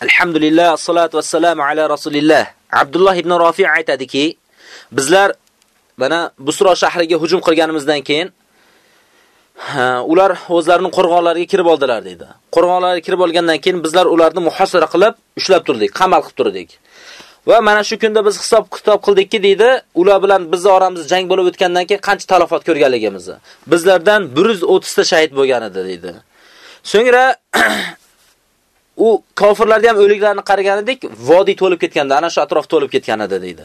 Alhamdulillah, salatu vassalamu ala rasulillah. Abdullah ibn Rafi' aytadiki, bizlar mana Busro shahriga hujum qilganimizdan keyin ular o'zlarining qo'rg'onlariga kirib oldilar dedi. Qo'rg'onlariga kirib olgandan keyin bizlar ularni muhosara qilib, ushlab turdik, qamal qilib turdik. Va mana shu kunda biz hisob kitob qildikki dedi, ular bilan biz oramizda jang bo'lib o'tgandan keyin qancha talafot ko'rganligimizni. Bizlardan 130 ta shahid bo'lgan edi dedi. So'ngra u kofirlarda ham o'liklarni qaragan edik, vodiy to'lib ketganda, ana shu atrof to'lib ketgan edi deydi.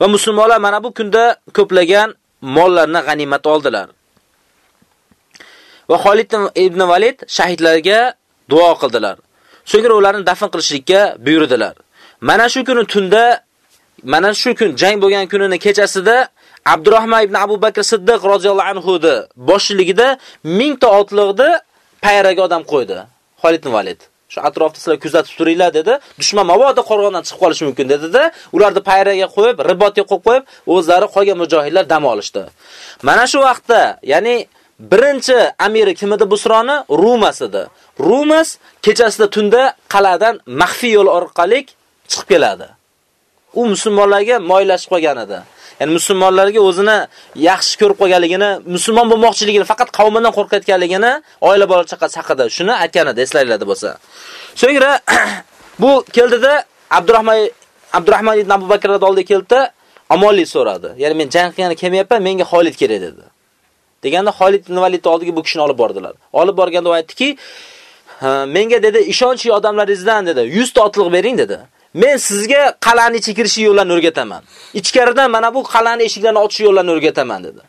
Va musulmonlar mana bu kunda ko'plagan mollarni g'animat oldilar. Va Xolid ibn Valid shahidlarga duo qildilar. So'ngra ularni dafn qilishlikka buyurdilar. Mana shu kuni tunda, mana shu kun jang bo'lgan kunini kechasida Abdurrahman ibn Abu Bakr Siddiq roziyallohu anhu da boshchiligida 1000 ta otliqni payraga odam qo'ydi. Xolid ibn Valid. Shu atrofda sizlar kuzatib turinglar dedi. Dushman mabodo qo'rg'ondan chiqib qolishi mumkin dedi-da, ularni payraga qo'yib, ribotga qo'yib qo'yib, o'zlari qolgan mujohidlar dam olishdi. Mana shu vaqtda, ya'ni birinchi amiri kim edi Busroni? Rumas edi. Rumas kechasida tunda qal'adan maxfiy yo'l orqali chiqib keladi. U musulmonlarga moylashib qolgan edi. Ya'ni musulmonlarga o'zini yaxshi ko'rib qolganligini, musulmon bo'lmoqchiligini, faqat qavmidan qo'rqayotganligini oila bola chaqasi haqida shuni aytganida edi, eslaringlarda bo'lsa. So'ngra bu keldida Abdurrahmon Abdurrahmon ibn Abu Bakr radhiyallohu keldi, omonlik so'radi. Ya'ni men jang qilgani kelmayapman, menga Xolid kerak dedi. Deganda Xolid ibn Valid oldiga bu kishini olib bordilar. Olib borganda u aytdiki, menga dedi, ishonchli odamlaringizdan dedi, 100 ta otliq bering dedi. Men sizga qal'ani ichiga yo'llarini o'rgataman. Ichkaridan mana bu qal'ani eshiklarini ochish yo'llarini o'rgataman dedi.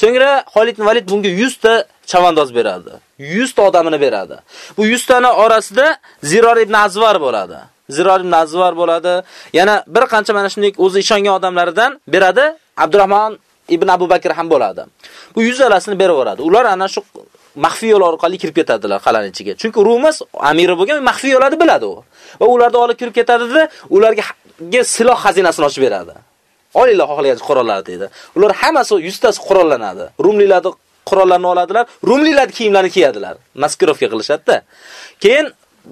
So'ngra Xolid ibn Valid bunga 100 ta chavandoz beradi. 100 ta odamini beradi. Bu 100 tani orasida Ziror ibn Azvar bo'ladi. Ziror ibn Azvar bo'ladi. Yana bir qancha mana shunday o'zi ishongan odamlaridan beradi. Abdurrahmon ibn Abu Bakr ham bo'ladi. Bu 100 alasini berib yuboradi. Ular ana shu maxfiy yo'l orqali kirib ketadilar qal'aning ichiga. Chunki Rumas amiri bo'lgan maxfiy yo'llarni biladi u. Va ularni olib kirib ketadida, ularga siloh xazinasini ochib beradi. Olinglar xohlagan qurollar dedi. Ular hammasi 100 tasi qurollanadi. Rumlilarni qurollarni oladilar, Rumlilar kiyimlarini kiyadilar. Maskirovka qilishadi-da. Keyin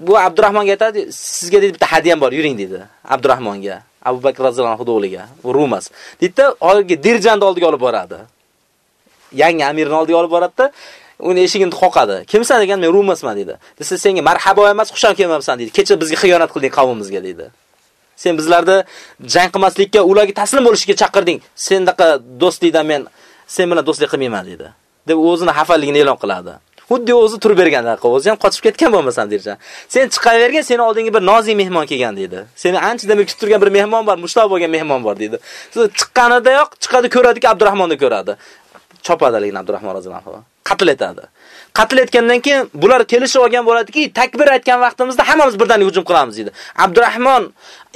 bu Abdurahmonga aytadi, sizga dedi bitta hadiyam bor, yuring dedi. Abdurahmonga. Abu Bakr roziyallohu anhu o'g'liga, Rumas. Deydi, hozirgi Dirjanni oldiga olib boradi. Yangi amirni oldiga olib boradi-da, uni eshigini qoqadi. Kimsan degan, men Rumasman dedi. Desa senga marhabo emas, xusham kelmabsan dedi. Kecha bizga xiyonat qilding qavmimizga dedi. Sen bizlarda jang qilmaslikka, ularga taslim bo'lishga chaqirding. Sendaqa do'stlikdan men sen bilan do'stlik qilmayman dedi. deb o'zini xafaligini e'lon qiladi. Xuddi o'zi turib berganda, o'zi ham qochib ketgan bo'lmasam dercha. Sen chiqavergan, seni oldingi bir nozik mehmon kelgan dedi. Seni ancha beri kutib turgan bir mehmon bor, mushtoq bo'lgan mehmon bor dedi. Siz chiqqanidayoq chiqadi ko'radiki, Abdurahmonni ko'radi. Chopadi lekin Abdurahmon roziyallohu anhu. Qatl etadi. Qatl etgandan keyin bular kelishib olgan bo'ladiki, takbir aytgan vaqtimizda hammamiz birdan hujum qilamiz dedi. Abdurahmon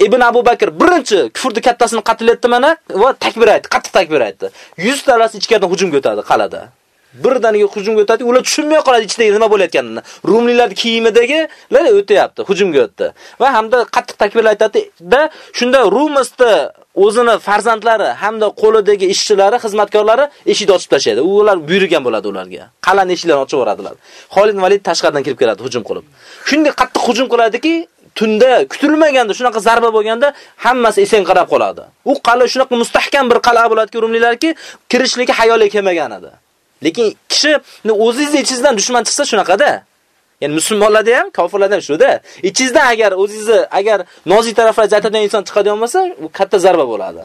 ibn Abu Bakr birinchi kufrni kattasini qatl etdi mana va takbir aytdi, qattiq takbir aytdi. 100 talasi ichkaridan hujumga o'tadi qalada. birdaniga hujumga o'tadi, ular tushunmay qoladi ichidagi nima bo'layotganini. Rumlilar kiyimidagilar o'tyapti, hujumga o'tdi. Va hamda qattiq takbirlar aytadi-da, shunda Rumusda o'zini farzandlari hamda qo'lidagi ishchilari, xizmatkorlari eshikni ochib tashlaydi. Ular buyurgan bo'ladi ularga. Qal'ani eshiklarini ochib yuboradilar. Xolid Valid tashqaridan kirib keladi hujum qilib. Shunday qattiq hujum qiladiki, tunda kutilmaganda shunaqa zarba bo'lganda hammasi esen qarab qoladi. U qal'a shunaqa mustahkam bir qal'a bo'ladiki, rumlilarki kirishligi hayoliga kelmagan edi. Lekin kishi o'zingiz ichingizdan dushman chiqsa shunaqada. Ya'ni musulmonlarda ham, kofirlarda ham shuda. Ichingizdan agar o'zingizni agar nozik taraflar aytadigan inson chiqadigan bo'lsa, u katta zarba bo'ladi.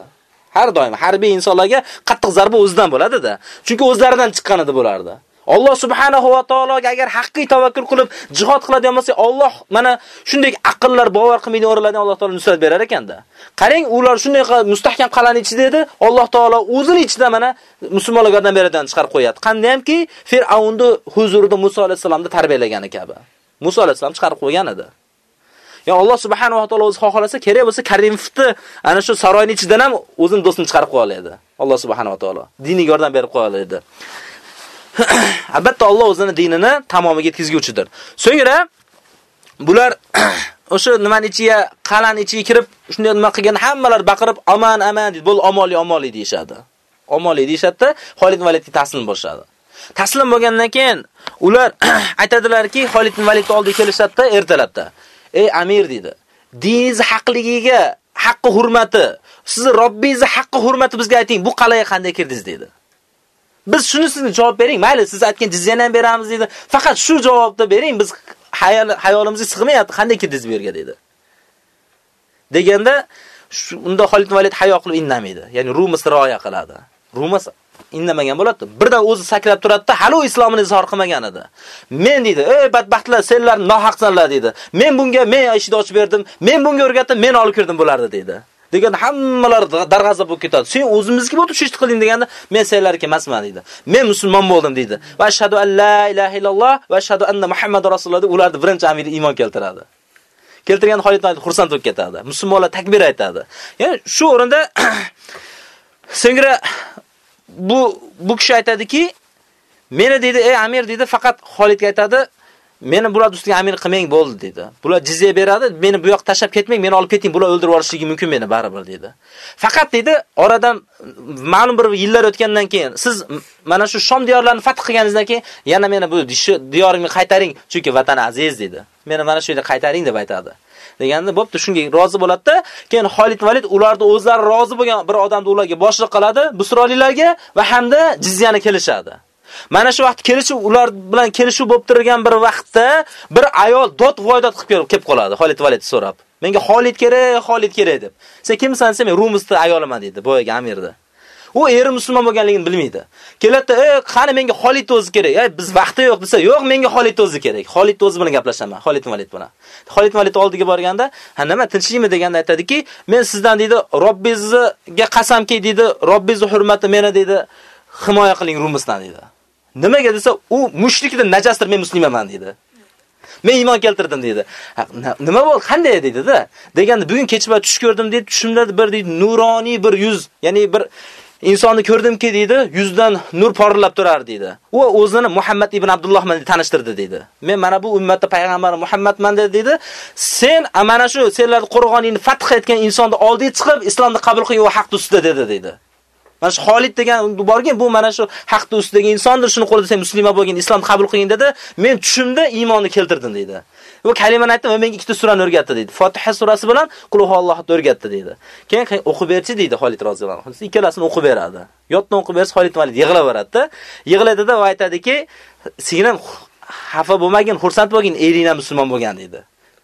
Har doim harbiy insonlarga qattiq zarba o'zidan bo'ladi-da. Chunki o'zlaridan chiqqan edi bo'lardi. Alloh subhanahu va taologa agar haqiqiy tavakkul qilib jihad qiladigan bo'lsa, Alloh mana shunday aqllar bovar qilmaydigan o'rinlardan Alloh taolo nusrat berar ekanda. Qarang, ular shunday mustahkam qalani ichida edi, Alloh taolo o'zini ichida mana musulmonlarga yordam beradigan chiqarib qo'yadi. Qanday hamki Fir'avnni huzurida Musa alayhisalomni tarbiyalagani kabi. Musa alayhisalom chiqarib qo'ygan edi. Ya Alloh subhanahu va taolo o'zi xohlasa, kerak bo'lsa Karimovni ana shu saroyning ichidan ham o'zini do'stini chiqarib qo'ya oladi. Alloh subhanahu va taolo diniga yordam berib qo'ya oladi. Albatta Alloh o'zini dinini tamomiga yetkazguvchidir. So'ngra bular o'sha nimani ichiga, qalan ichiga kirib, shunday nima qilgan hammalar baqirib, "Aman, aman" deb, "Bo'l, omonli, omonli" deyshadi. Omonli deyshadi, Xolid Validga taslim bo'lishadi. Taslim bo'lgandan keyin ular aytadilarki, Xolid ibn Valid oldiga kelishadi ertalabda. Ey amir dedi. Diningiz haqligiga, haqqi hurmati, sizni Robbingizni haqqi hurmati bizga ayting, bu qal'aga qanday kirdingiz dedi. Biz shuni sizga javob bering. Mayli, siz aytgan jizyani ham beramiz dedi. Faqat shu javobni bering. Biz hayolimizga sig'mayapti. Qanday kirdingiz bu yerga dedi. Deganda unda Xolid Valid hayo qilib indamaydi. Ya'ni Rumus rioya qiladi. Rumus indamagan bo'ladi. Birdan o'zi sakrab turadi-da, hali islomini izhor qilmagan edi. Men dedi, "Ey badbaxtlar, senlar nohaqsanlar" dedi. "Men bunga men eshik ochib berdim, men bunga o'rgatdim, men olib kirdim bo'lardi" dedi. Degan hammalar darg'azab bo'lib ketadi. Sen o'zimizga bo'lib shishti qilding deganda, men senlarga emasman dedi. Men musulmon bo'ldim dedi. Va ashhadu an la ilaha illalloh va ashhadu anna muhammadar rasululloh deb ularni birinchi amiri iymon keltiradi. Keltirgan holatda xursand bo'lib ketadi. Musulmonlar takbir aytadi. Ya'ni shu o'rinda singira bu bu kishi aytadiki, meni dedi, ey amir dedi, faqat Xolidga aytadi, Meni bular ustiga amir qilmang bo'ldi dedi. Bular jizya beradi, meni bu yoqqa tashlab ketmang, meni olib keting, bular o'ldirib yuborishligi mumkin meni baribir dedi. Faqat dedi, oradan ma'lum bir yillar o'tgandan keyin siz mana shu Shom diyorlarini fath qilganingizdan keyin yana meni bu diyorimga qaytaring, chunki vatan aziz dedi. Meni mana shu yerda qaytaring deb aytadi. deganda bo'pti shunga rozi bo'ladi-da, keyin Xolid Valid ularni o'zlari rozi bo'lgan bir odamni ularga boshliq qiladi, busrolilarga va hamda jizyani kelishadi. Mana shu vaqt kelishib ular bilan kelishuv bo'lib turgan bir vaqtda bir ayol dod voydod qilib kelib qoladi. Xolid Valid so'rab. Menga Xolid kerak, Xolid kerak deb. Sen kimsan desa, men Rumusni ayoliman dedi, boyaga amirda. U eri musulmon bo'lganligini bilmaydi. Keladi, "Ey, qani menga Xolid o'zi kerak." "Ey, biz vaqti yo'q" desa, "Yo'q, menga Xolid o'zi kerak." Xolid o'zi bilan gaplashaman, Xolid Valid bilan. Xolid Valid oldiga borganda, "Ha, nima tinchlikmi?" deganda aytadiki, "Men sizdan dedi, Robbingizga qasamki dedi, Robbingiz hurmati meni dedi, himoya qiling Rumisdan" dedi. Nimaga desa, u mushrikdir, najasdir, men musulmonman dedi. Men iymon keltirdim dedi. Nima bo'ldi? Qanday dedi-da? Deganda bugun kechma tush ko'rdim dedi. Tushimda bir deydi nuroniy bir yuz, ya'ni bir insonni ko'rdimki dedi, yuzdan nur porlab turar dedi. U o'zini Muhammad ibn Abdulloh deb tanishtirdi dedi. Men mana bu ummatda payg'ambar Muhammadman dedi. Sen mana shu senlar qo'rg'oningni fath etgan insonni oldiga chiqib, islomni qabul qilib, va haq ustida dedi dedi. Mana shu Xolid degan borgan, bu mana shu haqda ustidagi insondir, shuni qo'lida sen musulmon bo'lgin, islom qabul qilgin dedi. Men tushimda iymonni keltirdim dedi. Bu kalimani aytdim va menga ikkita surani o'rgatdi dedi. Fotiha surasi bilan Qul huvallohni o'rgatdi dedi. Keyin o'qib berchi dedi Xolid roziyallohu anhu. Ikkalasini o'qib beradi. Yotdan o'qib bersa Xolid valid yig'laveradi-da. Yig'ladida va aytadiki, "Singlim xafa bo'lmagin, xursand bo'lgin, ering musulmon bo'lgan" dedi.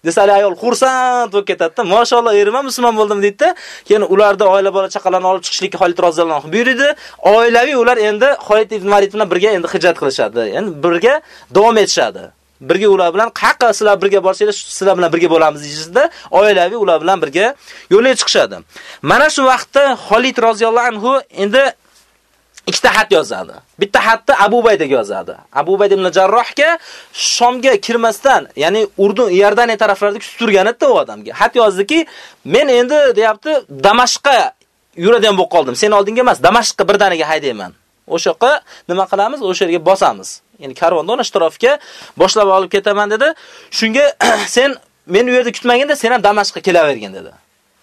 Desali ayol xursand bo'lib ketadi-da. Mashalloh, erim ham musulmon bo'ldim deydi-da. Keyin ularda oila bola chaqalarni olib chiqishlikka Xolid roziyallohu anhu buyurdi. Oilaviy ular endi Xolid ibn Valid bilan birga endi hijrat qilishadi. Endi birga davom etishadi. birga ular bilan qaqqa sizlar birga borsanglar sizlar bilan birga bo'lamiz deysizda oilaviy ular bilan birga yo'lga chiqishadi mana shu vaqtda Xolid roziyallohu anhu endi ikkita xat yozadi. Bitta xatni Abu Baydaga yozadi. Abu Bayd ibn Jarrohga Shomga kirmasdan, ya'ni Urdun, Iordaniya taraflarida kutib turgan u odamga. Xat yozdiki, men endi deyapti, Damashqqa yuradigan bo'lib qoldim. Sen oldinga emas, Damashqqa birdaniga haydayman. O'sha yoqqa nima qilamiz? O'sha yerga bosamiz. Ya'ni karvondan o'sha tarafga boshlab olib ketaman dedi. Shunga sen meni u yerda kutmaganda sen ham Damashqqa kelavergin dedi.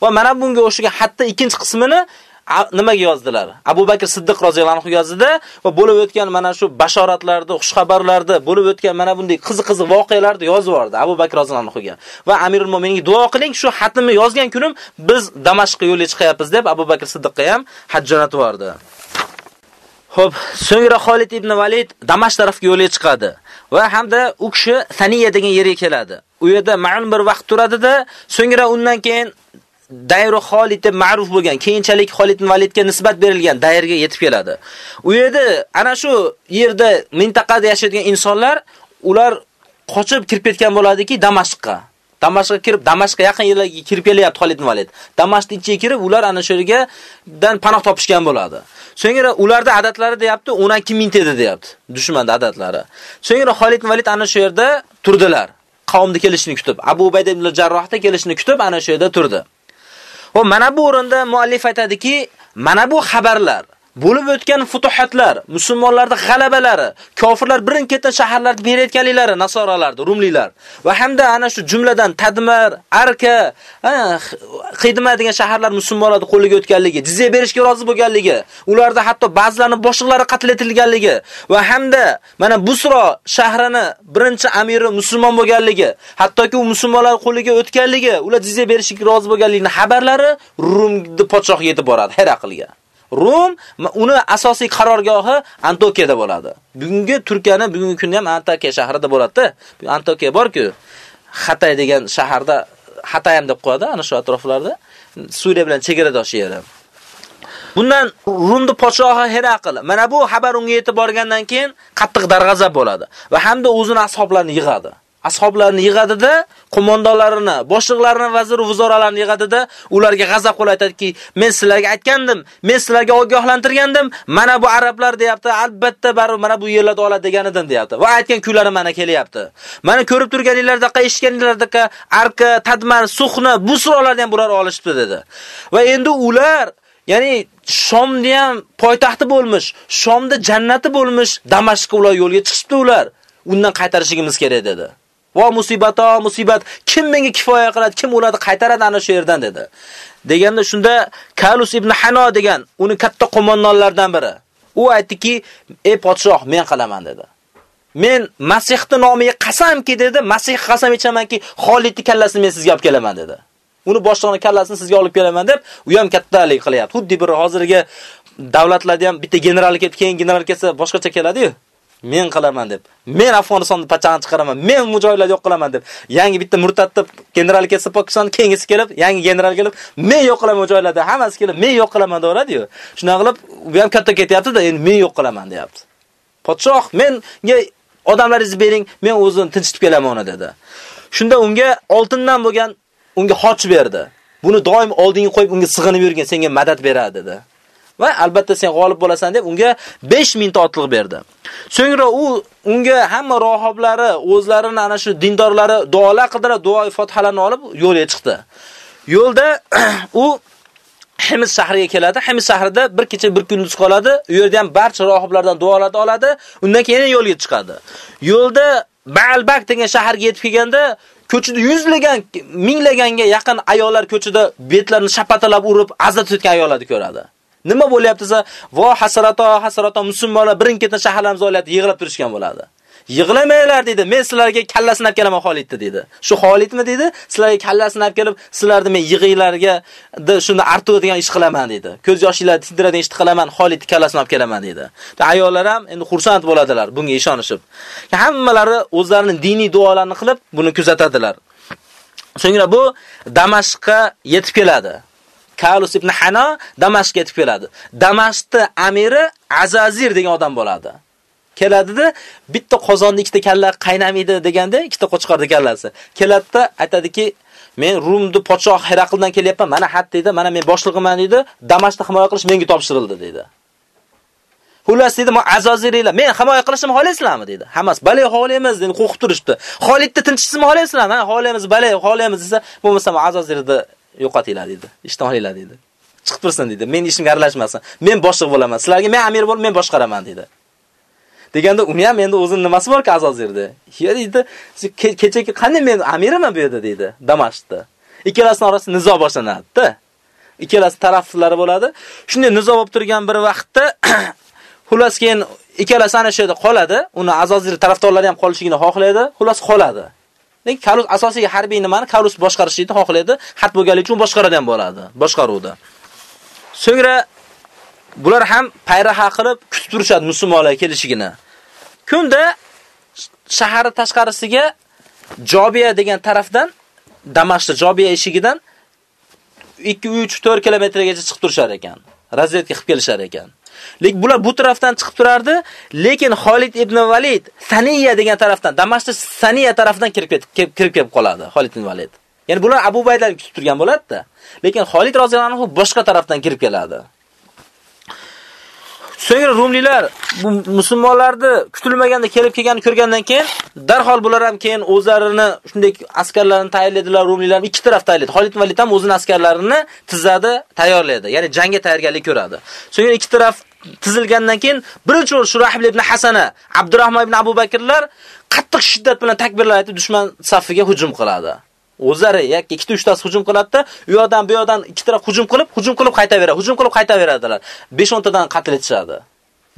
Va mana bunga o'shaga hatto ikkinchi qismini nimaga yozdilar? Abu Bakr Siddiq roziyallohu anhu yozdida va bo'lib o'tgan mana shu bashoratlarda, xushxabarlarni, bo'lib o'tgan mana bunday qiziq-qiziq voqealarni yozib yubordi Abu Bakr roziyallohu anhuga. Va Amirul Mo'mininga duo qiling, shu xatni yozgan kunim biz Damashqqa yo'lga chiqyapmiz deb Abu Bakr Siddiqqa ham haj jo'natib yubordi. Xo'p, so'ngra Xolid ibn Valid Damashq tarafga yo'lga chiqadi va hamda u kishi Saniya degan yerga keladi. U yerda ma'lum bir vaqt turadi-da, so'ngra undan keyin Dayru Xolid deb ma'ruf bo'lgan, keyinchalik Xolid ibn Validga nisbat berilgan dayrga yetib keladi. U yerda ana shu yerda mintaqada yashaydigan insonlar ular qochib kirib ketgan bo'ladiki Damashqqa. Damashqqa kirib, Damashqqa yaqin yerlarga kirib kelyapti Xolid ibn Valid. Damashqning ichiga kirib, ular ana shu yerga dan panoh topishgan bo'ladi. So'ngra ularda adatlari deyapti 12 ming edi deyapti. Dushmanda adatlari. So'ngra Xolid ibn Valid ana shu yerda turdilar. Qavmni kelishini kutib, Abu Ubayda ibn Jarrohda kelishini kutib ana shu yerda turdi. Xo'p, mana bu o'rinda muallif aytadiki, mana bu xabarlar, bo'lib o'tgan futuhatlar, musulmonlarda g'alabalari, kofirlar birin-ketin shaharlarni berayotganliklari nasoralarni, rumliklar va hamda ana shu jumladan Tadmir, Arka, Qidma degan shaharlar musulmonlarni qo'liga o'tganligi, jizya berishga rozi bo'lganligi, ularda hatto ba'zilarining boshliqlari qatl etilganligi va hamda mana Busro shahrini birinchi amiri musulmon bo'lganligi, hattoki u musulmonlar qo'liga o'tganligi, ular jizya berishga rozi bo'lganligini xabarlari Rumni podshohiga yetib boradi, Heraqlga. Rum uni asosiy qarorgohi Antokiyada bo'ladi. Bugungi Turkiyani bugungi kunda ham Antakya shahrida bo'ladi. Antokiya bor-ku, Xatay degan shaharda Xatay ham deb qo'yadi, ana shu atroflarda Suriya bilan chegaradosh yeri. Bundan Rumni podshohi Herakl mana bu xabar unga yetib borgandan keyin qattiq darg'azab bo'ladi va hamda o'zini ashoblarini yig'adi. Ashoblarni yig'adida, qo'mondonlarini, boshliqlarini, vazir vuzoralarini yig'adida, ularga g'azab qilib aytadiki, men sizlarga aytgandim, men sizlarga ogohlantirgandim, mana bu arablar deyapti, albatta baribir mana bu yerlarda oladi degan edim deyapti. Va aytgan kunlari mana kelyapti. Mana ko'rib turganinglarda, eshitganinglarda Arka, Tadman, Suxni, bu surolarni ham bular olishibdi dedi. Va endi ular Ya'ni Shomni ham poytaxti bo'lmish, Shomda jannati bo'lmish, Damashqqa ular yo'lga chiqibdi ular. Undan qaytarishimiz kerak dedi. Va musibat, musibat, kim menga kifoya qiladi, kim ularni qaytaradi ana shu yerdan dedi. Deganda shunda Kalus ibn Hano degan uni katta qo'mondonlardan biri. U aytdiki, "Ey podshoh, men qilaman" dedi. Men Masihni nomiga qasamki dedi, Masih qasam ichamanki, Xolidning kallasini men sizga olib kelaman dedi. Uni boshlig'ini kallasini sizga olib kelaman deb, u ham kattalik qilyapti. Xuddi bir hozirgi davlatlarda ham bitta general ketib, keyin general kelsa boshqacha keladi-yu. Men qilaman deb. Men Afg'onistonni pachani chiqaraman. Men mujohidlarni yo'q qilaman deb. Yangi bitta murtadni general kelsa Pokiston kengisi kelib, yangi general kelib, men yo'q qilaman mujohidlarni. Hammasi kelib, men yo'q qilaman deyapti-yu. Shuna qilib, u ham katta ketyapti-da, endi men yo'q qilaman deyapti. Podshoh, menga odamlaringizni bering, men o'zim tinchitib kelaman ona dedi. Shunda unga oltindan bo'lgan unga xoch berdi. Buni doim oldinga qo'yib unga sig'inib yurgan, senga madad beradi dedi. Va albatta sen g'olib bo'lasan deb unga 5000 ta otliq berdi. So'ngra u unga hamma rohoblari, o'zlarini ana shu dindorlari duolar qildira, duo fotihalarni olib yo'lga chiqdi. Yo'lda u Himis shahriga keladi. Himis shahrida bir kecha bir kunduz qoladi. U yerda ham barcha rohiblardan duolarni oladi. Undan keyin yo'lga chiqadi. Yo'lda Ba'albak degan shaharga yetib kelganda ko'chada yuzlagan, minglaganga yaqin ayollar ko'chada betlarini shapatalab urib, azat tutgan ayollarni ko'radi. Nima bo'lyapti desa, vo hasrato, hasrato musulmonlar birin-ketin shaharlarimiz olayapti, yig'lab turishgan bo'ladi. Yig'lamanglar dedi. Men sizlarga kallasini olib kelaman Xolidni dedi. Shu Xolidmi dedi? Sizlarga kallasini olib kelib, sizlarni men yig'inglarga shuni artadigan ish qilaman dedi. Ko'z yoshinglarni tindiradigan ish qilaman, Xolidni kallasini olib kelaman dedi. Ayollar ham endi xursand bo'ladilar bunga ishonishib. Hammalari o'zlarining diniy duolarini qilib, buni kuzatadilar. So'ngra bu Damashqqa yetib keladi. Kalus ibn Hana Damashqqa yetib keladi. Damashqning amiri Azazir degan odam bo'ladi. Keladida bitta qozonda ikkita kalla qaynamaydi deganda ikkita qo'chqorda kallasi. Keladida aytadiki, men Rumni podshoh Heraqldan kelyapman. Mana xat dedi, mana men boshlig'iman dedi. Damashqni himoya qilish menga topshirildi dedi. Xullas dedi, "Men Azazirlar, men himoya qilishim xohlaysizlarmi?" dedi. Hammasi, "Bale, xohlaymiz" dedi, qo'qib turishdi. Xolidni tinchishni xohlaysizlarmi? Ha, xohlaymiz, bale, xohlaymiz desa, bo'lmasa Azazirni yo'qotinglar dedi. Ishdan olinglar dedi. Chiqib tursin dedi. Men ishimga aralashmasin. Men boshliq bo'laman. Sizlarga men amir bo'lib, men boshqaraman dedi. Deganda uni ham endi o'zining nimasi bor-ku Azozirda. "Ya" dedi, "Kechagi qanday men amiraman bu yerda" dedi, Damashqda. Ikkalasining orasida nizo boshlanadi. Ikkalasi taraflari bo'ladi. Shunday nizo bo'lib turgan bir vaqtda xullas keyin ikkalasi ana shu yerda qoladi. Uni Azozir tarafdorlari ham qolishini xohlaydi. Xullas qoladi. Lekin Karus asosiy harbiy nimani Karus boshqarishni xohlaydi, xat bo'lganligi uchun boshqaradi ham bo'ladi, boshqaruvda. So'ngra bular ham payra qilib kutib turishadi musulmonlar kelishigini. Kunda shahar tashqarisiga Jobiya degan tarafdan Damashq Jobiya eshigidan 2, 3, 4 kilometrgacha chiqib turishar ekan. Razvedka qilib kelishar ekan. Lekin bular bu tarafdan chiqib turardi, lekin Xolid ibn Valid Saniya degan tarafdan, Damashq Saniya tarafdan kirib ketib kirib kelib qoladi Xolid ibn Valid. Ya'ni bular Abu Baydan kutib turgan bo'ladi-da. Lekin Xolid roziyallohu anhu boshqa tarafdan kirib keladi. So'ngra Rumliklar bu musulmonlarni kutilmaganda kelib kelganini ko'rgandan keyin darhol bular ham keyin o'zlarini shunday askarlarni tayyorladilar, Rumliklar ikki taraf tayyorladi. Xolid Valid ham o'zining askarlarini tizadi, tayyorlaydi. Ya'ni jangga tayyorgarlik ko'radi. So'ngra ikki taraf tizilgandan keyin birinchi o'rin Shurahib ibn Hasana, Abdurrahmon ibn Abu Bakrlar qattiq shiddat bilan takbirlar aytib dushman safiga hujum qiladi. O'zlari yakka ikkita uchtasi hujum qiladi-da, u yoqdan bu yoqdan ikki taraf hujum qilib, hujum qilib qaytaveradi, hujum qilib qaytaveradilar. 5-10 tadan qatl etishadi.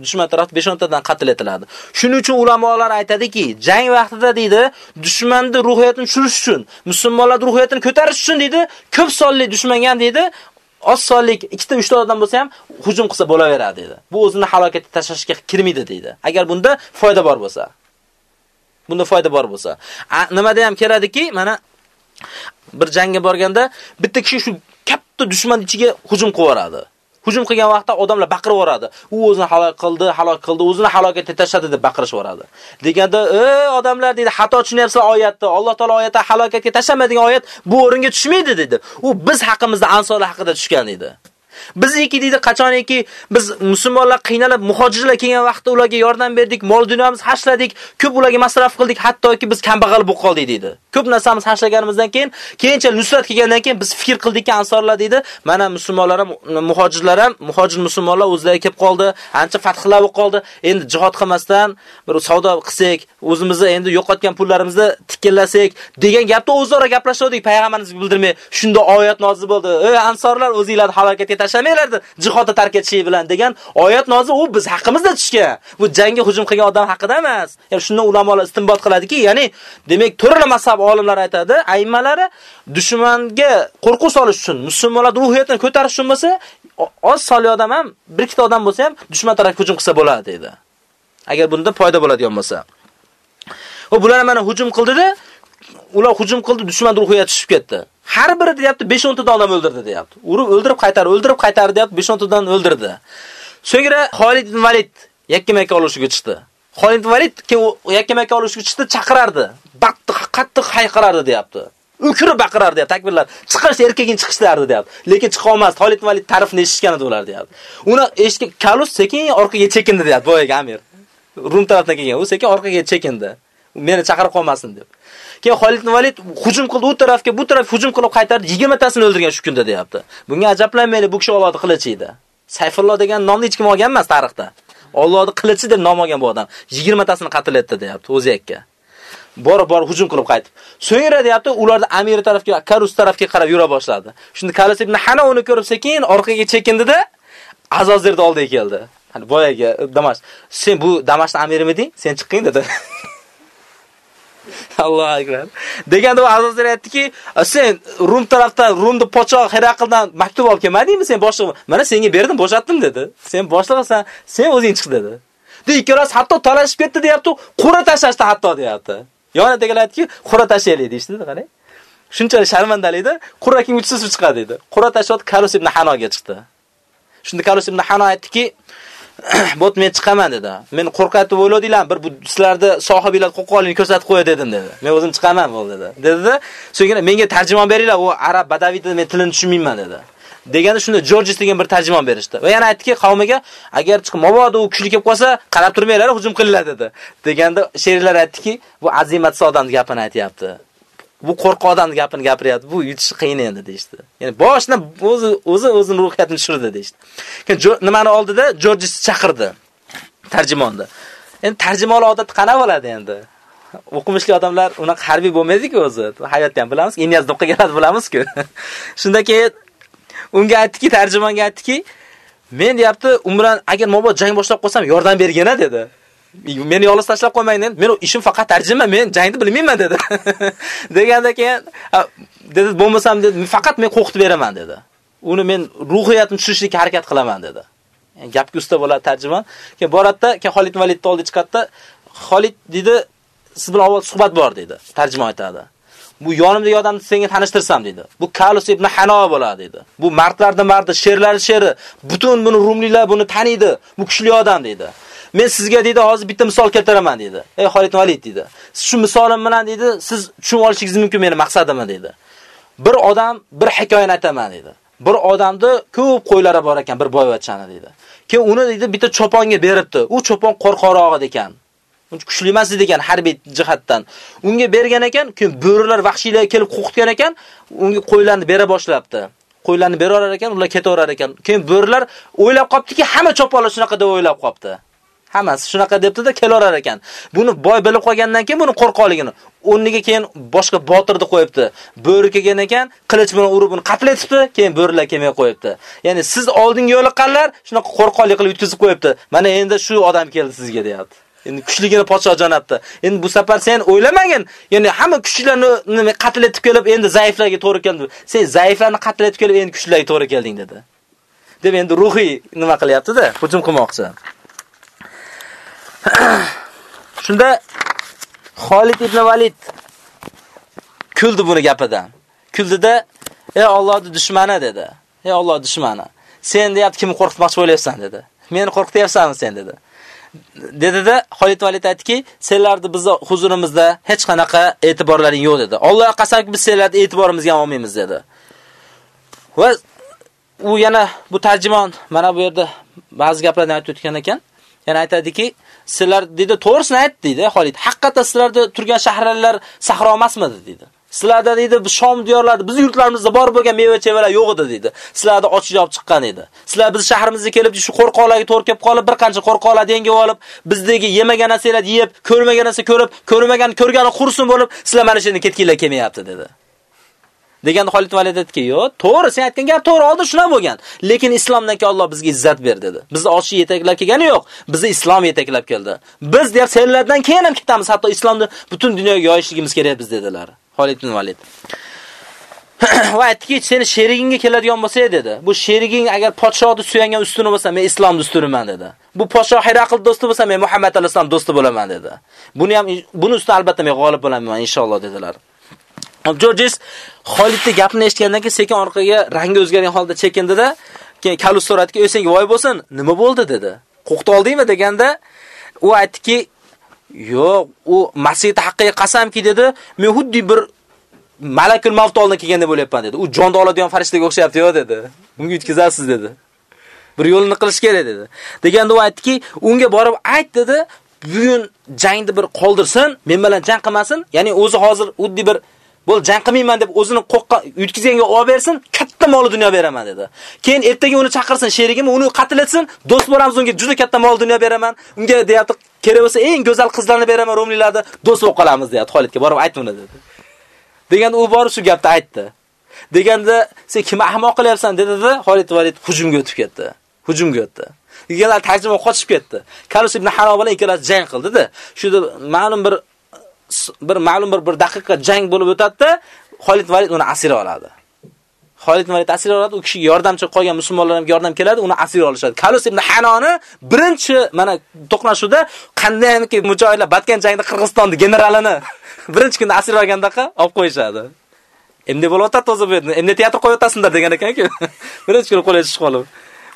dushman taraf 5-10 tadan qatl etiladi. Shuning uchun ulamolar aytadiki, jang vaqtida deydi, dushmanning ruhiyatini tushirish uchun, musulmonlar ruhiyatini ko'tarish uchun deydi, ko'p sonli dushmanga deydi, oz sonlik ikkita uchta odam bo'lsa ham hujum qilsa bo'laveradi dedi. Bu o'zini halokatga tashlashga kirmaydi dedi. Agar bunda foyda bor bo'lsa. Bunda foyda bor bo'lsa. Nimada ham keladiki, mana bir jangga borganda bitta kishi shu katta dushman ichiga hujum qilib yuboradi. Hujum qilgan vaqtda odamlar baqirib yuboradi. U o'zini halok qildi, halok qildi, o'zini halokatga tashladi deb baqirishib yuboradi. Deganda, "Ey odamlar" dedi, "xato tushunyapsizlar oyatni. Alloh taolo oyatda halokatga tashlamaydigan oyat bu o'ringa tushmaydi" dedi. U biz haqimizda ansorlar haqida tushgan edi. Bizniki deydi qachoniki biz musulmonlar qiynalib muhojirlar kelgan vaqtda ularga yordam berdik, mol dunyomiz hashladik, ko'p ularga masraf qildik, hattoki biz kambag'al bo'lib qoldik deydi. Ko'p narsamiz hashlaganimizdan keyin, keyincha nusrat kelgandan keyin biz fikr qildikki ansorlar deydi, mana musulmonlar ham muhojirlar ham, muhojir musulmonlar o'zlari kelib qoldi, ancha fathlar bo'lib qoldi. Endi jihad qilmasdan bir savdo qilsak, o'zimizni endi yo'qotgan pullarimizni tikillasak degan gapni o'zaro gaplashdik, payg'ambarimiz bildirmay. Shunda oyat nozil bo'ldi. Ey ansorlar o'zingizlar halokatga tashlamanglardi jihodni tark etishi bilan degan oyat nozil u biz haqimizda tushgan. Bu jangga hujum qilgan odam haqida emas. Ya'ni shundan ulamolar istinbot qiladiki, ya'ni demak turli mazhab olimlar aytadi, aymalari dushmanga qo'rquv solish uchun, musulmonlar ruhiyatini ko'tarish uchun bo'lsa, oz sonli odam ham, bir ikkita odam bo'lsa ham dushman tarafga hujum qilsa bo'ladi dedi. Agar bunda foyda bo'ladigan bo'lsa. Va bular mana hujum qildi-da, ular hujum qildi, dushman ruhiyati tushib ketdi. Har biri deyapti 5-10 ta odam o'ldirdi deyapti. Urib o'ldirib qaytar, o'ldirib qaytar deyapti 5-10 tadan o'ldirdi. So'ngra Xolid ibn Valid yakkama-yakka olishga chiqdi. Xolid Valid yakkama-yakka olishga chiqdi, chaqirardi. Battiq, qattiq hayqirardi deyapti. Ukirib baqirardi deyapti, takbirlar. Chiqish erkagin chiqishlardi deyapti. Lekin chiqa olmasdi. Xolid ibn Valid tarifni eshitgan edi ular deyapti. Uni eshitgan Kalus sekin orqaga chekindi deyapti, boyaga Amir. Rum tarafdan kelgan. U sekin orqaga chekindi. Meni chaqirib qolmasin deb. Keyin Xolid ibn Valid hujum qildi u tarafga, bu taraf hujum qilib qaytardi, 20 tasini o'ldirgan shu kunda deyapti. Bunga ajablanmaydi, bu kishi Allohning qilichi edi. Sayfulloh degan nomni hech kim olgan emas tarixda. Allohning qilichi deb nom olgan bu odam. 20 tasini qatl etdi deyapti o'zi yakka. Bor bor hujum qilib qaytib. So'ngra deyapti, ularni Amir tarafga, Karus tarafga qarab yura boshladi. Shunda Karus ibn Hana uni ko'rib sekin orqaga chekindida Azozirni oldiga keldi. Hani boyaga Damash. Sen bu Damashning amirimiding? Sen chiqing dedi. Allohu akbar. Deganda u Azozir aytdiki, sen Rum tarafdan Rumni pochoq Heraqldan maktub olib kelmadingmi sen boshliq? Mana senga berdim, bo'shatdim dedi. Sen boshliqsan, sen o'zing chiq dedi. De ikkalasi hatto talashib ketdi deyapti, qura tashlashdi hatto deyapti. Yonidagilar aytdiki, qura tashlaylik deyishdi, qarang. Shunchalik sharmandalikda qura kim uchsiz chiqadi dedi. Qura tashlab Karus ibn Hanoga chiqdi. Shunda Karus ibn Hano aytdiki, bot men chiqaman dedi. Men qo'rqatib o'yladinglar, bir bu sizlarda sohibiylar qo'qonligini ko'rsatib qo'ya dedim dedi. Men o'zim chiqaman bo'ldi dedi. Dedi-da, so'ngra menga tarjimon beringlar, u arab badaviyda men tilini tushunmayman dedi. Deganda shunda Georges degan bir tarjimon berishdi. Va yana aytdiki, qavmiga agar chiqib mabodo u kuchli kelib qolsa, qarab turmanglar, hujum qilinglar dedi. Deganda she'rlar aytdiki, bu azimatsiz odam gapini aytyapti. Bu qo'rqoq odamning gapini gapiryapti. Bu yutish qiyin endi deydi. Ya'ni boshdan o'zi o'zi o'zini ruhiyatini tushirdi deydi. Keyin nimani oldida Jorjis chaqirdi. Tarjimonni. Endi tarjimonlar odati qana bo'ladi endi? O'qimishli odamlar unaqa harbiy bo'lmaydi-ku o'zi. Hayotda ham bilamiz, Inyaz doqqa keladi bilamiz-ku. Shundan keyin unga aytdiki, tarjimonga aytdiki, men deyapti, umran agar mabod jang boshlab qolsam yordam bergina dedi. Meni yolg'iz tashlab qo'ymang dedi. Men ishim faqat tarjima, men jangni bilmayman dedi. Degandan keyin dedi, bo'lmasam dedi, faqat men qo'qitib beraman dedi. Uni men ruhiyatni tushirishga harakat qilaman dedi. Yani gapga usta bo'ladi tarjimon. Keyin boradida, keyin Xolid Validni oldi chiqatda, Xolid dedi, siz bilan avval suhbat bor dedi. Tarjima aytadi. Bu yonimdagi odamni senga tanishtirsam dedi. Bu Kalus ibn Hano bo'ladi dedi. Bu mardlardan mardi, sherlar sheri. Butun buni rumliklar buni taniydi. Bu kuchli odam dedi. Men sizga dedi, hozir bitta misol keltiraman dedi. Ey Xolid Valid dedi. Shu misolim bilan dedi, siz tushunib olishingiz mumkin meni maqsadim dedi. Bir odam bir hikoyani aytaman dedi. Bir odamni ko'p qo'ylari bor ekan, bir boyvachchani dedi. Keyin uni dedi bitta cho'ponga beribdi. U cho'pon qo'rqoroq ekan. Uncha kuchli emas degan harbiy jihatdan. Unga bergan ekan, keyin bo'rilar vahshiylar kelib qo'qitgan ekan, unga qo'ylarni bera boshlabdi. qo'ylarni beraverar ekan, ular ketaverar ekan. Keyin bo'rilar o'ylab qoptiki, hamma cho'ponlar shunaqa deb o'ylab qopti. Hammasi shunaqa debdi-da kelaverar ekan. Buni boy bilib qolgandan keyin buni qo'rqoqligini o'rniga keyin boshqa botirni qo'yibdi. Bo'ri kelgan ekan, qilich bilan urib uni qatl etibdi, keyin bo'rilar kelmay qo'yibdi. Ya'ni siz oldinga yo'liqqanlar shunaqa qo'rqoqlik qilib yutkizib qo'yibdi. Mana endi shu odam keldi sizga deyapti. Endi kuchligini podsho jonatdi. Endi bu safar sen o'ylamagin, ya'ni hamma kuchlarni nima qatl etib kelib, endi zaiflarga to'g'ri keldi. Sen zaiflarni qatl etib kelib, endi kuchlarga to'g'ri kelding dedi. deb endi ruhiy nima qilyapti-da, hujum qilmoqchi. Shunda Xolid ibn Valid kuldi buni gapidan. Kuldida, "Ey Allohning dushmani" dedi. "Ey Alloh dushmani, sen deyapti kimni qo'rqitmoqchi bo'lyapsan" dedi. "Meni qo'rqityapsanmi sen?" dedi. Dedida Xolid Valid aytdiki, "Senlarni bizni huzurimizda hech qanaqa e'tiborlaring yo'q" dedi. Allohga qasamki, biz senlarni e'tiborimizga olmaymiz dedi. Va u yana bu tarjimon mana bu yerda ba'zi gaplarni aytib o'tgan ekan. Yana aytadiki, sizlar dedi to'g'risini ayt dedi Xolid. Haqiqatda sizlarda turgan shaharlar sahro emasmidi dedi. Sizlarda dedi bu Shom diyorlarida bizning yurtlarimizda bor bo'lgan meva-chevalar yo'q edi dedi. Sizlarda ochib olib chiqqan edi. Sizlar biz shaharimizga kelib shu qo'rqoqlarga to'rkib qolib bir qancha qo'rqoqlarni yengib olib, bizdagi yemagan narsalarni yeb, ko'rmagan narsa ko'rib, ko'rmagan ko'rgani qursin bo'lib, sizlar mana shuni ketkinlar kelmayapti dedi. Degan Xolid Valid aytdiki, "Yo'q, to'g'ri, sen aytgan gap to'g'ri, oldin shuna bo'lgan. Lekin islomdan keyin Alloh bizga izzat berdi" dedi. Bizni oshi yetaklab kelgani yo'q, bizni islom yetaklab keldi. Biz deb senlardan keyin ham ketamiz, hatto islomni butun dunyoga yoyishligimiz kerak biz dedilar. Xolid ibn Valid. Va aytdiki, seni sherigingga keladigan bo'lsa dedi. Bu sheriging agar podshohni suyangan ustuni bo'lsa, men islom dusturiman dedi. Bu podshoh Hiraql do'sti bo'lsa, men Muhammad alayhisalom do'sti bo'laman dedi. Buni ham buni ustida albatta men g'olib bo'laman inshaalloh dedilar. Abjorjis Xolidning gapini eshitgandan keyin sekin orqaga rangi o'zgargan holda chekindida, keyin Kalus so'radiki, "O'sing voy bo'lsin, nima bo'ldi?" dedi. "Qo'qta oldingmi?" deganda, u aytdiki, "Yo'q, u Masih haqqiga qasamki" dedi, "Men xuddi bir Malakul Mavt oldiga kelganda bo'lyapman" dedi. "U jonni oladigan farishtaga o'xshayapti-yo" dedi. "Bunga yutkazasiz" dedi. Bir yo'lini qilish kerak dedi. Deganda u aytdiki, "Unga borib ayt" dedi, "Bugun jangni bir qoldirsin, men bilan jang qilmasin." Ya'ni o'zi hozir xuddi bir Bo'l jang qilmayman deb o'zini qo'qqa yutkizganga olib bersin, katta mol dunyo beraman dedi. Keyin ertaga uni chaqirsin sherigim, uni qatl etsin, do'st bo'lamiz, unga juda katta mol dunyo beraman. Unga deyapti, kerak bo'lsa eng go'zal qizlarni beraman Rumlilarda, do'st bo'lib qolamiz deyapti Xolidga. Borib ayt uni dedi. Deganda u borib shu gapni aytdi. Deganda, sen kim ahmoq qilyapsan dedi-da, Xolid Valid hujumga o'tib ketdi. Hujumga o'tdi. Ikkalar tarjimon qochib ketdi. Karus ibn Haro bilan ikkalasi jang qildi-da. Shuda ma'lum bir bir ma'lum bir bir daqiqa jang bo'lib o'tadi-da, Xolid Valid uni asir oladi. Xolid Valid asir oladi, u kishiga yordamchi qolgan musulmonlar ham yordam keladi, uni asir olishadi. Kalus ibn Hanoni birinchi mana to'qnashuvda qandayki mujohidlar batgan jangda Qirg'izistonning generalini birinchi kunda asir olgandaqa olib qo'yishadi. Endi bo'lyapti to'za bu yerda. Endi teatr qo'yatasizlar degan ekan-ku. birinchi kuni qo'lga tushib qolib.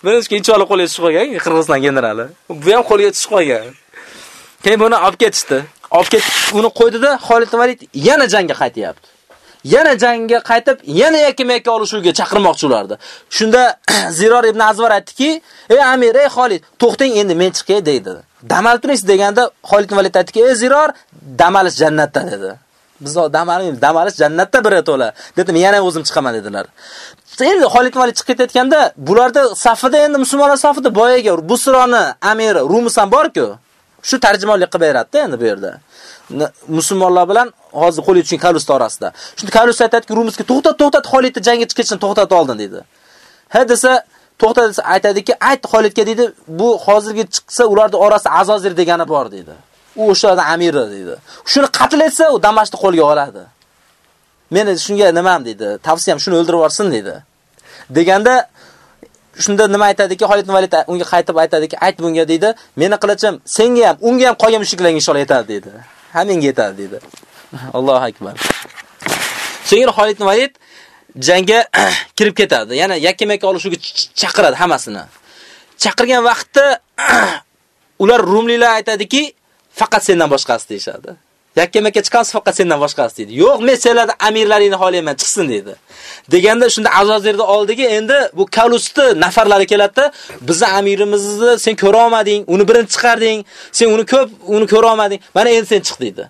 Birinchi kuni incholi qo'lga tushib qolgan Qirg'iziston generali. Bu ham qo'lga tushib qolgan. Keyin buni olib ketishdi. Olib ketib uni qo'ydida Xolid Valid yana jangga qaytyapti. Yana jangga qaytib, yana yakka-makka olishuvga chaqirmoqchi ulardi. Shunda Ziror ibn Azvar aytdiki: "Ey Amir, ey Xolid, to'xting endi men chiqay" dedi. Damal turisiz deganda Xolid Valid aytdiki: "Ey Ziror, damalish jannatda" dedi. Biz damalimiz, damalish jannatda biri to'la. Dedim, yana o'zim chiqaman dedilar. Endi Xolid Valid chiqib ketayotganda, bularda safida endi musulmonlar safida boyaga Busroni amiri Rumus ham bor-ku. Shu tarjimonlik qilib beradi endi bu yerda. Musulmonlar bilan hozir qo'l uchun Kalus orasida. Shunda Kalus aytadiki, Rumusga to'xtat, to'xtat, Xolidni jangga chiqishni to'xtat oldin dedi. Ha desa, to'xtat desa aytadiki, ayt Xolidga dedi, bu hozirgi chiqsa ularning orasida Azozir degani bor dedi. U o'shalardan amiri dedi. Shuni qatl etsa, u Damashqni qo'lga oladi. Meni shunga nimam dedi. Tavsiyam shuni o'ldirib yuborsin dedi. Deganda shunda nima aytadiki, Xolid ibn Valid unga qaytib aytadiki, ayt bunga dedi, meni qilichim senga ham, unga ham qolgan mushuklarga inshaalloh yetadi dedi. Hammangga yetadi dedi. Allohu akbar. So'ngra Xolid ibn Valid jangga kirib ketadi. Yana yakka-makka olishga chaqiradi hammasini. Chaqirgan vaqtda ular rumliklar aytadiki, faqat sendan boshqasi deyshadi. Yakkamakka chiqasiz faqat sendan boshqasi dedi. Yo'q, men senlarni amirlaringni xohlayman, chiqsin dedi. Deganda shunda Azozirni oldiga endi bu Kalusni nafarlari keladi bizni amirimizni sen ko'ra olmading, uni birinchi chiqarding, sen uni ko'p uni ko'ra olmading. Mana endi sen chiq dedi.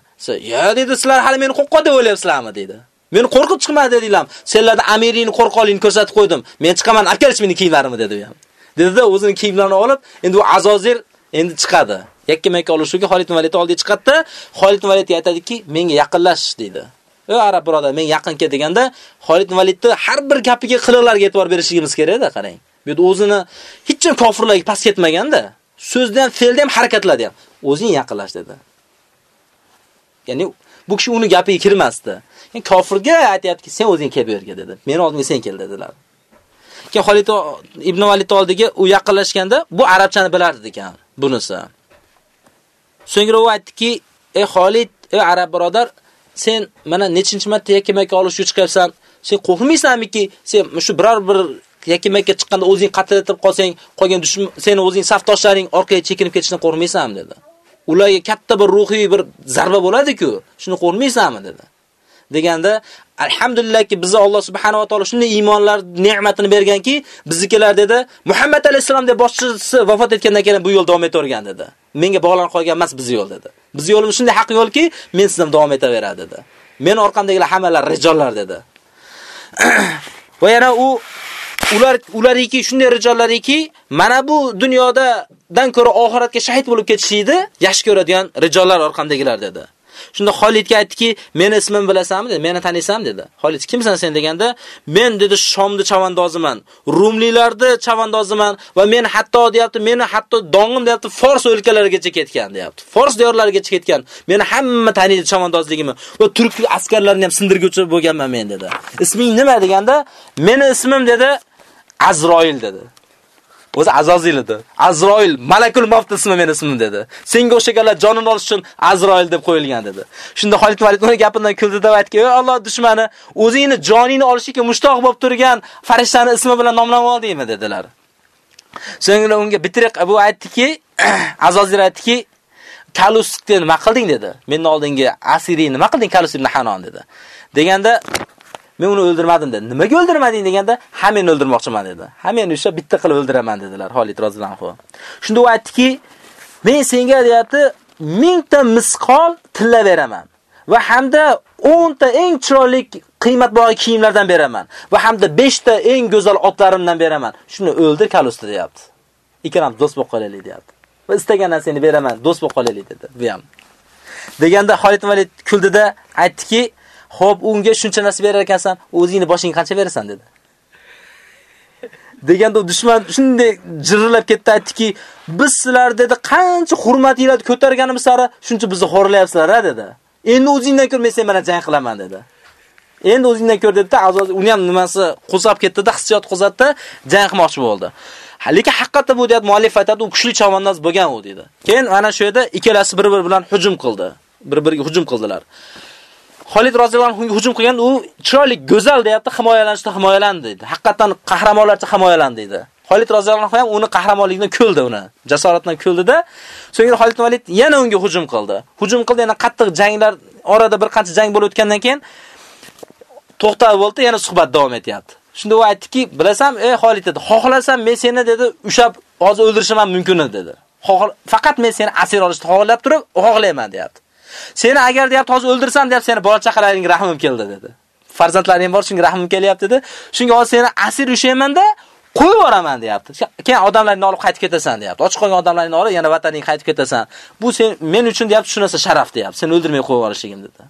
"Ya" dedi, "Sizlar hali meni qo'rqqa deb o'ylayapsizlarmi?" dedi. Meni qo'rqib chiqma dedilar. Senlarda amiringni qo'rqoqligini ko'rsatib qo'ydim. Men chiqaman, akalish meni kiyimlarimni dedi u ham. Dedi-da, o'zini kiyimlarini olib, endi u Azozir endi chiqadi. Yakka-makka olishuvga Xolid ibn Valid oldiga chiqadi. Xolid ibn Valid aytadiki, menga yaqinlashish dedi. Ey arab birodar, men yaqin kel deganda Xolid ibn Validni har bir gapiga qiliqlarga e'tibor berishimiz kerak-da, qarang. Bu yerda o'zini hech kim kofirlarga pas ketmaganda, so'zda ham, fe'lda ham harakatlarda ham o'zing yaqinlash dedi. Ya'ni bu kishi uni gapiga kirmasdi. Yani kofirga aytayaptiki, sen o'zing kelib yerga dedi. Meni oldimga sen kel dedilar. Keyin Xolid ibn Valid oldiga u yaqinlashganda bu arabchani bilardi ekan bunisi. So'ngra u aytdiki, "Ey Xolid, ey arab birodar, sen mana nechinchi marta yakka-makka olishga chiqyapsan? Sen qo'rqmaysanmi-ki, sen shu biror bir yakimakka chiqqanda o'zing qatl etib qolsang, qolgan dushman seni o'zing safdoshlaring orqaga chekinib ketishidan qo'rqmaysanmi?" dedi. Ularga katta bir ruhiy bir zarba bo'ladi-ku, shuni qo'rqmaysanmi dedi. Deganda alhamdulillahki bizni Alloh subhanahu va taolo shunday iymonlar ne'matini berganki, biznikilar dedi, Muhammad alayhisalom deb boshchisi vafot etgandan keyin bu yo'l davom etavergan dedi. Menga bog'lanib qolgan emas biz yo'l dedi. Biz yo'limiz shunday haq yo'lki, men sizdan davom etaveradi dedi. Men orqamdagilar hammalar rijollar dedi. Va yana u ular ulariki shunday rijollariki, mana bu dunyodadan ko'ra oxiratga shahid bo'lib ketishini yaxshi ko'radigan rijollar orqamdagilar dedi. Shunda Xolidga aytdiki, "Meni ismim bilasanmi?" dedi. "Meni tanisam" dedi. Xolid, "Kimsan sen?" deganda, "Men" dedi, "Shomni chavandoziman, Rumlilarni chavandoziman va men hatto deyapti, meni hatto dongim deyapti, Fors o'lkalarigacha ketgan deyapti. Fors diyorlarigacha ketgan. Meni hamma taniydi chavandozligimni va turk askarlarini ham sindirguvchi bo'lganman men" dedi. "Isming nima?" deganda, "Meni ismim" dedi, Azroil dedi. O'zi Azozil edi. Azroil, Malakul Maut ismi men ismim dedi. Senga o'shaganlar jonini olish uchun Azroil deb qo'yilgan dedi. Shunda Xolid Valid uni gapidan kuldi deb aytdi, "Ey Alloh dushmani, o'zingni joningni olishga mushtoq bo'lib turgan farishtani ismi bilan nomlab oldingmi?" dedilar. So'ngra unga bitiriq bu aytdiki, Azozil aytdiki, Kalusni nima qilding dedi. Menni oldingi Asiri nima qilding Kalus ibn Hanon dedi. Deganda Men uni o'ldirmadim dedi. Nimaga o'ldirmading deganda, "Ha men o'ldirmoqchiman" dedi. "Ha men o'sha bitta qilib o'ldiraman" dedilar Xolid roziyallohu anhu. Shunda u aytdiki, "Men senga deyapti, 1000 ta misqol tilla beraman va hamda 10 ta eng chiroyli qiymatbaho kiyimlardan beraman va hamda 5 ta eng go'zal otlarimdan beraman. Shuni o'ldir kalusti deyapti. Ikkalamiz do'st bo'lib qolaylik deyapti. Va istagan narsani beraman, do'st bo'lib qolaylik dedi. Bu ham. Deganda Xolid Valid kuldida aytdiki, Xo'p, unga shuncha narsa berar ekansan, o'zingni boshingga qancha berasan dedi. Deganda dushman shunday jirillab ketdi, aytdiki, biz sizlar dedi, qancha hurmatinglarni ko'targanimiz sari shuncha bizni xo'rlayapsizlar, dedi. Endi o'zingdan ko'r men sen bilan jang qilaman dedi. Endi o'zingdan ko'r dedi, azoz uni ham nimasi qo'zab ketdi-da, hissiyot qo'zatdi, jang qilmoqchi bo'ldi. Lekin haqiqatda bu deyat muallif aytadi, u kuchli chavandoz bo'lgan u dedi. Keyin mana shu yerda ikkalasi bir-biri bilan hujum qildi. Bir-biriga hujum qildilar. Xolid roziyallohu anhu hujum qilganda u chiroyli go'zal deyapti, himoyalanishda himoyalandi dedi. Haqiqatan qahramonlarcha himoyalandi dedi. Xolid roziyallohu anhu ham uni qahramonligidan kuldi uni. Jasoratdan kuldida. So'ngra Xolid Valid yana unga hujum qildi. Hujum qildi, yana qattiq janglar orada bir qancha jang bo'lib o'tgandan keyin to'xtab bo'ldi, yana suhbat davom etyapti. Shunda u aytdiki, "Bilasan, ey Xolid dedi, xohlasam men seni dedi, ushab hozir o'ldirishim ham mumkin dedi. Faqat men seni asir olishni xohlab turib, xohlayman" deyapti. Seni agar deyapti hozir o'ldirsam deyapti, seni bola chaqalaring rahmim keldi dedi. Farzandlaring bor, shunga rahmim kelyapti dedi. Shunga hozir seni asir ushaymanda qo'yib yuboraman deyapti. Keyin odamlarni olib qaytib ketasan deyapti. Ochiq qolgan odamlarni olib yana vataningga qaytib ketasan. Bu sen men uchun deyapti shu narsa sharaf deyapti. Seni o'ldirmay qo'yib yuborishligim dedi.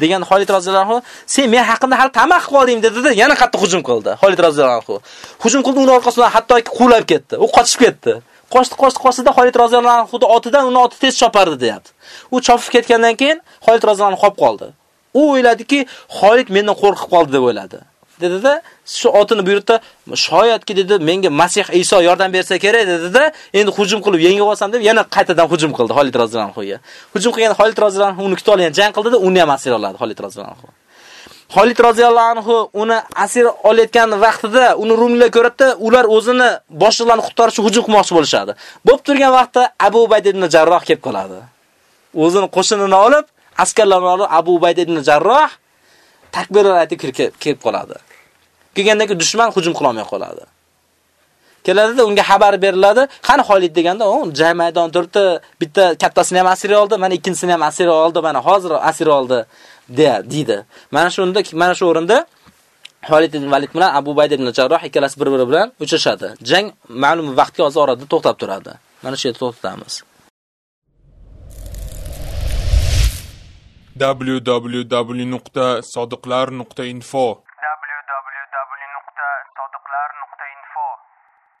degan Xolid roziyallohu anhu sen men haqimda hal tamaq qilib olding dedi yana qattiq hujum qildi. Xolid roziyallohu anhu. Hujum qildi, uni orqasidan hattoki quvlab ketdi. U qochib ketdi. Qochdi, qochdi, qochdi, Xolid roziyallohu anhu otidan uni oti tez chopardi deyapti. U chopib ketgandan keyin Xolid roziyallohu qolib qoldi. U o'yladiki, Xolid mendan qo'rqib qoldi deb o'yladi. Dedida, shu otini buyurtda, shoyatki dedi, menga Masih Iso yordam bersa kerak dedida, endi hujum qilib yengib olsam deb yana qaytadan hujum qildi Xolid roziyallohu anhu. Hujum qilgan Xolid roziyallohu anhu uni kutib olgan, jang qildi-da, uni ham asir oladi Xolid roziyallohu anhu. Xolid roziyallohu anhu uni asir olayotgan vaqtida uni rumlar ko'radi, ular o'zini boshliqlarni qutqarish uchun hujum qilmoqchi bo'lishadi. Bo'lib turgan vaqtda Abu Ubayd ibn Jarroh kelib qoladi. o'zini qo'shinini olib, askarlarni olib Abu Ubayd ibn Jarroh takbirlar aytib kirib qoladi. Kelgandan keyin dushman hujum qila olmay qoladi. Keladida unga xabar beriladi. Qani Xolid deganda, u jang maydon turibdi, bitta kattasini ham asir oldi, mana ikkinchisini ham asir oldi, mana hozir asir oldi, deya deydi. Mana shunda, mana shu o'rinda Xolid ibn Valid bilan Abu Bayd ibn Jarroh ikkalasi bir-biri bilan uchrashadi. Jang ma'lum vaqtga hozir orada to'xtab turadi. Mana shu yerda to'xtatamiz. www.sodiqlar.info